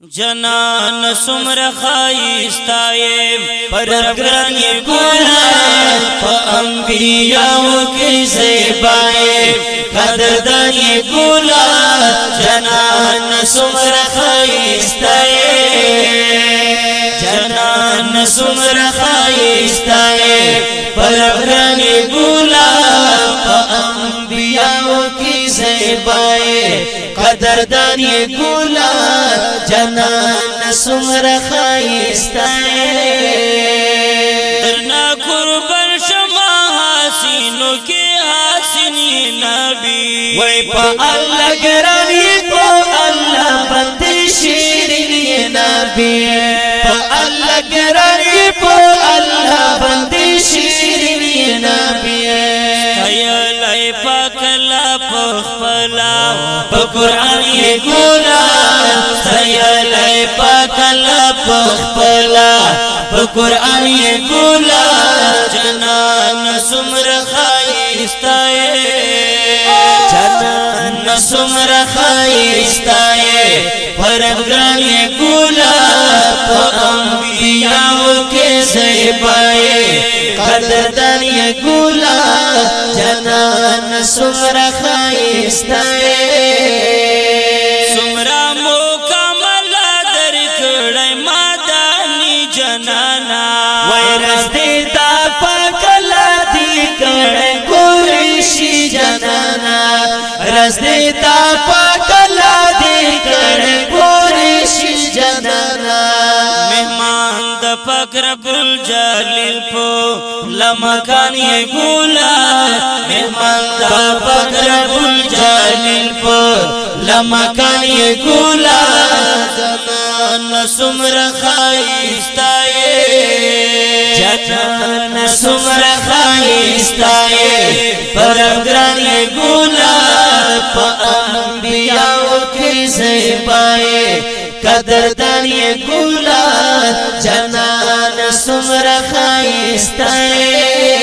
جنان سمر خائستائے پر گرانی گولا پا انبیاء کی زیبائے قدردانی گولا جنان سمر خائستائے جنان سمر خائستائے پر گرانی گولا پا انبیاء کی زیبائے قدردانی گولا جنان سمر خائستائے درنا قربان شما حاسینو کے حاسنی نبی۔ وی پا اللہ گرانی پا اللہ بندی شیرینی نبی پا اللہ گرانی پا اللہ بندی شیرینی نبی ایلائی پاکلا پخپلا پقرآن یہ گولا ایلائی پقرآن یہ گولا جنان سمر خائستائے جنان سمر خائستائے پرگران یہ گولا پا انبیاء کے زیبائے۔ قدردان یہ گولا جنان سمر خائستائے پاک رب الجلیل پو لمکان یہ گولا مہمان دا پاک رب الجلیل پو لمکان یہ گولا جنان سمر خائستائے جنان سمر خائستائے پرگران یہ گولا پا انبیاء کی زیبائے قدردان یہ گولا جنان سمر خائستائے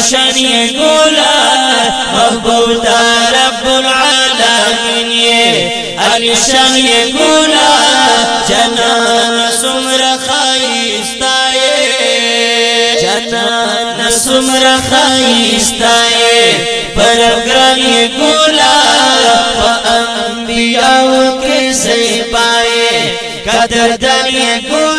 بشر گولا محبوب رب العالمین یہ علیشان یہ گولا جنان سمر خائستائے جنان سمر خائستائے پرگران یہ گولا فانبیاء کے سیبائے قدردان یہ گولا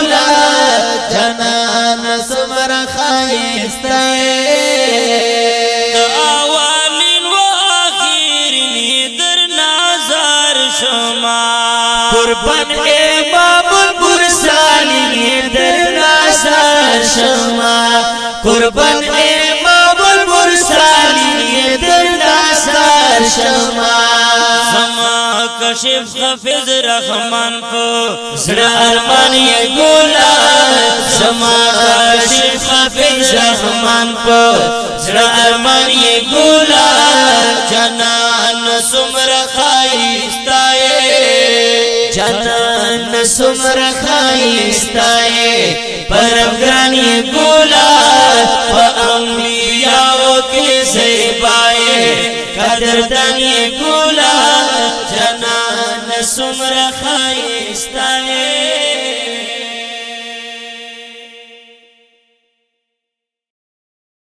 شما قربان امام البرسالی در ناسار شما قربان امام البرسالی در ناسار شما سما کشف خفز رحمان کو زر ارمان یہ گولا سما کشف خفز رحمان کو زر ارمان یہ گولا جنان سمر خائستائے پرگرانی گولا پا انبیاء کے زیبائے قدردانی گولا جنان سمر خائستائے۔